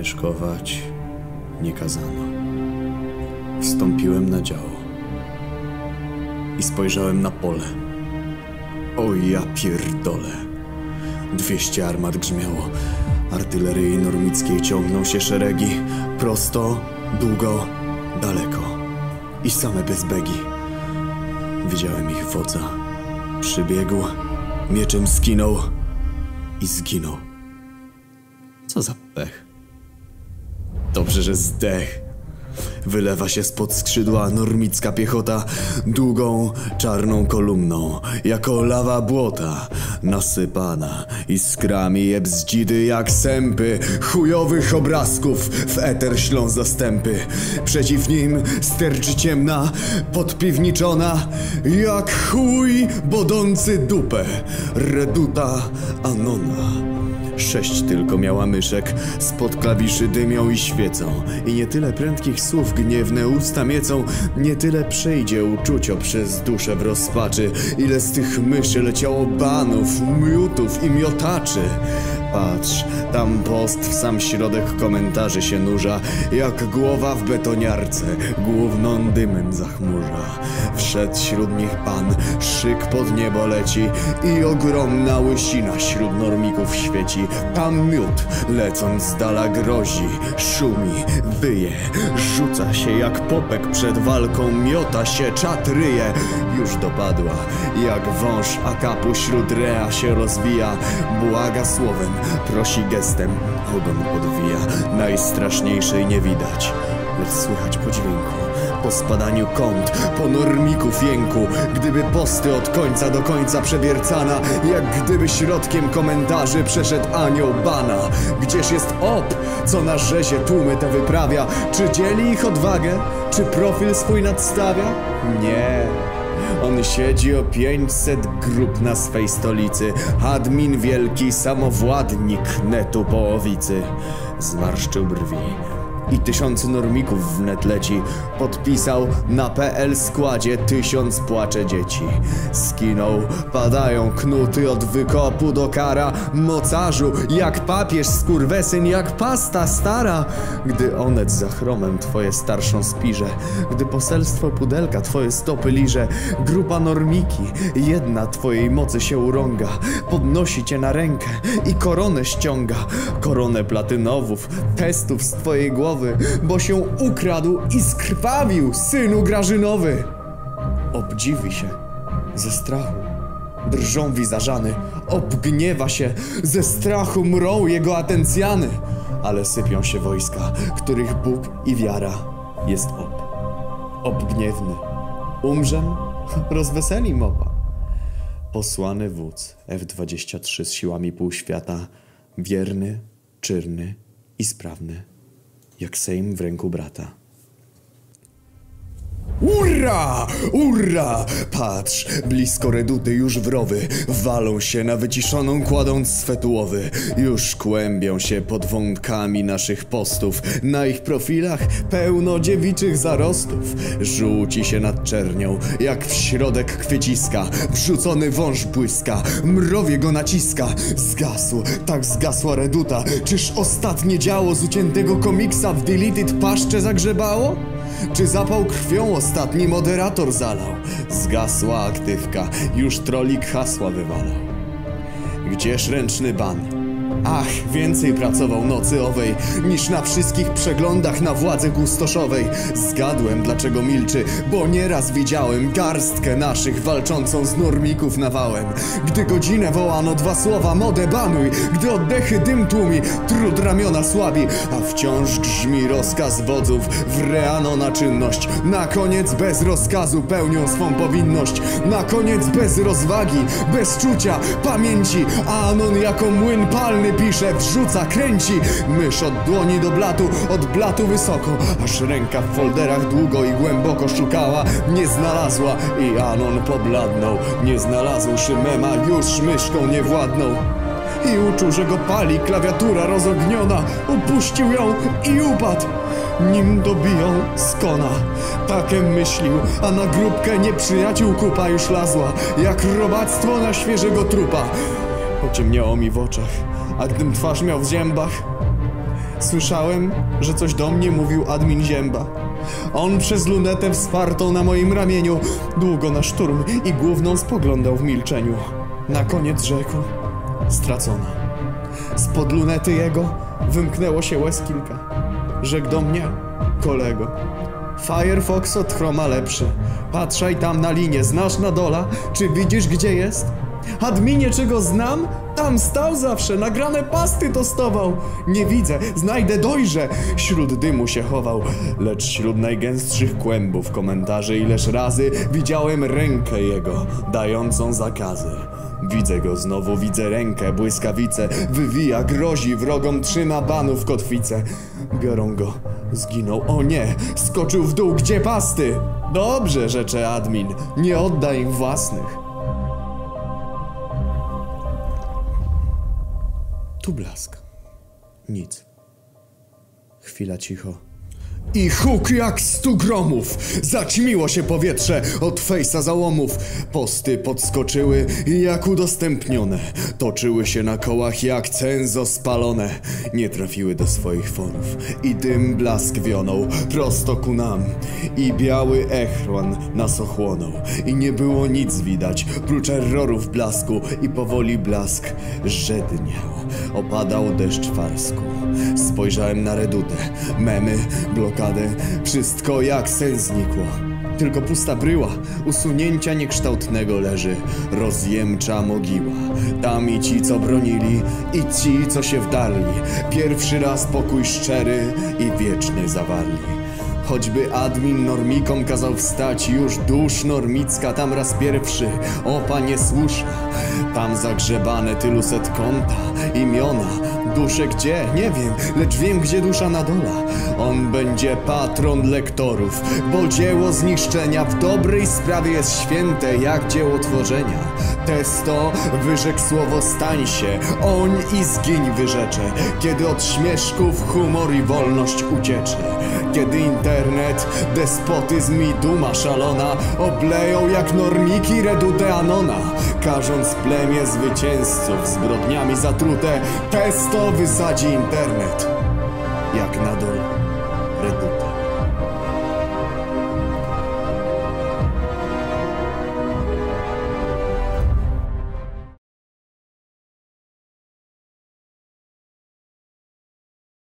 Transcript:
Mieszkować nie kazano. Wstąpiłem na działo i spojrzałem na pole. O ja pierdolę. Dwieście armat grzmiało. Artylerii normickiej ciągną się szeregi. Prosto, długo, daleko. I same bezbegi. Widziałem ich wodza. Przybiegł, mieczem skinął i zginął. Co za pech. Dobrze, że zdech. Wylewa się spod skrzydła normicka piechota długą, czarną kolumną, jako lawa błota, nasypana iskrami je bzdzidy jak sępy chujowych obrazków w eter ślą zastępy. Przeciw nim sterczy ciemna, podpiwniczona, jak chuj bodący dupę, reduta Anona. Sześć tylko miała myszek, spod klawiszy dymią i świecą. I nie tyle prędkich słów gniewne usta miecą, nie tyle przejdzie uczucio przez duszę w rozpaczy, ile z tych myszy leciało banów, miutów i miotaczy. Patrz, tam post w sam środek komentarzy się nurza, jak głowa w betoniarce, główną dymem zachmurza. Wszedł wśród nich pan, szyk pod niebo leci i ogromna łysina wśród normików świeci. Tam miód, lecąc z dala grozi, szumi, wyje, rzuca się jak popek przed walką, miota się, czatryje. Już dopadła, jak wąż akapu wśród rea się rozwija, błaga słowem, prosi gestem, ogon podwija, najstraszniejszej nie widać, lecz słychać po dźwięku. Po spadaniu kąt, po normików jęku Gdyby posty od końca do końca przewiercana Jak gdyby środkiem komentarzy przeszedł anioł bana. Gdzież jest op, co na rzezie tłumy te wyprawia? Czy dzieli ich odwagę, czy profil swój nadstawia? Nie, on siedzi o 500 grup na swej stolicy. Admin wielki, samowładnik netu połowicy. Zmarszczył brwi. I tysiąc normików wnet leci. Podpisał na PL składzie tysiąc płacze dzieci. Skinął, padają knuty od wykopu do kara. Mocarzu, jak papież, skurwesyn, jak pasta stara. Gdy onet za chromem twoje starszą spirze. Gdy poselstwo pudelka twoje stopy liże. Grupa normiki, jedna twojej mocy się urąga. Podnosi cię na rękę i koronę ściąga. Koronę platynowów, testów z twojej głowy, bo się ukradł i skrwawił, synu Grażynowy. Obdziwi się ze strachu. Drżą wizażany, obgniewa się, ze strachu mrą jego atencjany. Ale sypią się wojska, których Bóg i wiara jest ob. Obgniewny. Umrzem? Rozweseli mowa. Posłany wódz F-23 z siłami półświata, wierny, czyrny i sprawny, jak Sejm w ręku brata. Urra! Urra! Patrz, blisko reduty już wrowy walą się na wyciszoną kładąc swetułowy. Już kłębią się pod wątkami naszych postów. Na ich profilach pełno dziewiczych zarostów. Rzuci się nad czernią, jak w środek kwieciska. Wrzucony wąż błyska, mrowie go naciska. Zgasł, tak zgasła reduta. Czyż ostatnie działo z uciętego komiksa w Deleted paszcze zagrzebało? Czy zapał krwią ostatni moderator zalał? Zgasła aktywka, już trolik hasła wywalał. Gdzież ręczny ban? Ach, więcej pracował nocy owej niż na wszystkich przeglądach na władzę gustoszowej. Zgadłem, dlaczego milczy, bo nieraz widziałem garstkę naszych walczącą z normików nawałem. Gdy godzinę wołano dwa słowa, modę banuj, gdy oddechy dym tłumi, trud ramiona słabi, a wciąż grzmi rozkaz wodzów w reano na czynność. Na koniec bez rozkazu pełnią swą powinność. Na koniec bez rozwagi, bez czucia, pamięci, a Anon jako młyn palny pisze, wrzuca, kręci. Mysz od dłoni do blatu, od blatu wysoko, aż ręka w folderach długo i głęboko szukała. Nie znalazła i Anon pobladnął. Nie znalazłszy mema, już myszką nie władnął. I uczuł, że go pali klawiatura rozogniona. Upuścił ją i upadł. Nim dobiją skona. Takem myślił, a na grupkę nieprzyjaciół kupa już lazła. Jak robactwo na świeżego trupa. Pociemniało mi w oczach, a gdym twarz miał w zębach, Słyszałem, że coś do mnie mówił admin Zięba. On przez lunetę wspartą na moim ramieniu długo na szturm i główną spoglądał w milczeniu. Na koniec rzekł, stracona. Spod lunety jego wymknęło się łez kilka. Rzekł do mnie, kolego. Firefox od chroma lepszy. Patrzaj tam na linię, znasz na dola? Czy widzisz gdzie jest? Adminie, czy go znam? Tam stał zawsze, nagrane pasty tostował. Nie widzę, znajdę, dojrzę. Śród dymu się chował, lecz wśród najgęstszych kłębów komentarzy ileż razy widziałem rękę jego, dającą zakazy. Widzę go znowu, widzę rękę, błyskawice, wywija, grozi, wrogom trzyma banów kotwicę. Biorą go, zginął, o nie, skoczył w dół, gdzie pasty? Dobrze, rzecze admin, nie oddaj im własnych. Blask. Nic. Chwila cicho. I huk jak stu gromów! Zaćmiło się powietrze od fejsa załomów. Posty podskoczyły jak udostępnione. Toczyły się na kołach jak cenzo spalone. Nie trafiły do swoich fonów. I dym blask wionął prosto ku nam. I biały echron nas ochłonął. I nie było nic widać, prócz errorów blasku. I powoli blask żedniał. Opadał deszcz farsku. Spojrzałem na redutę, memy, blokadę, wszystko jak sen znikło. Tylko pusta bryła, usunięcia niekształtnego leży, rozjemcza mogiła. Tam i ci, co bronili, i ci, co się wdarli. Pierwszy raz pokój szczery i wieczny zawarli. Choćby admin normikom kazał wstać, już dusz normicka tam raz pierwszy, opa niesłuszna. Tam zagrzebane tylu set konta, imiona, dusze gdzie, nie wiem, lecz wiem gdzie dusza na dola. On będzie patron lektorów, bo dzieło zniszczenia w dobrej sprawie jest święte jak dzieło tworzenia. Testo wyrzekł słowo stań się, oń i zgiń wyrzecze, kiedy od śmieszków humor i wolność uciecze. Kiedy internet, despotyzm i duma szalona obleją jak normiki redute Anona, każąc plemię zwycięzców zbrodniami zatrute, testo wysadzi internet.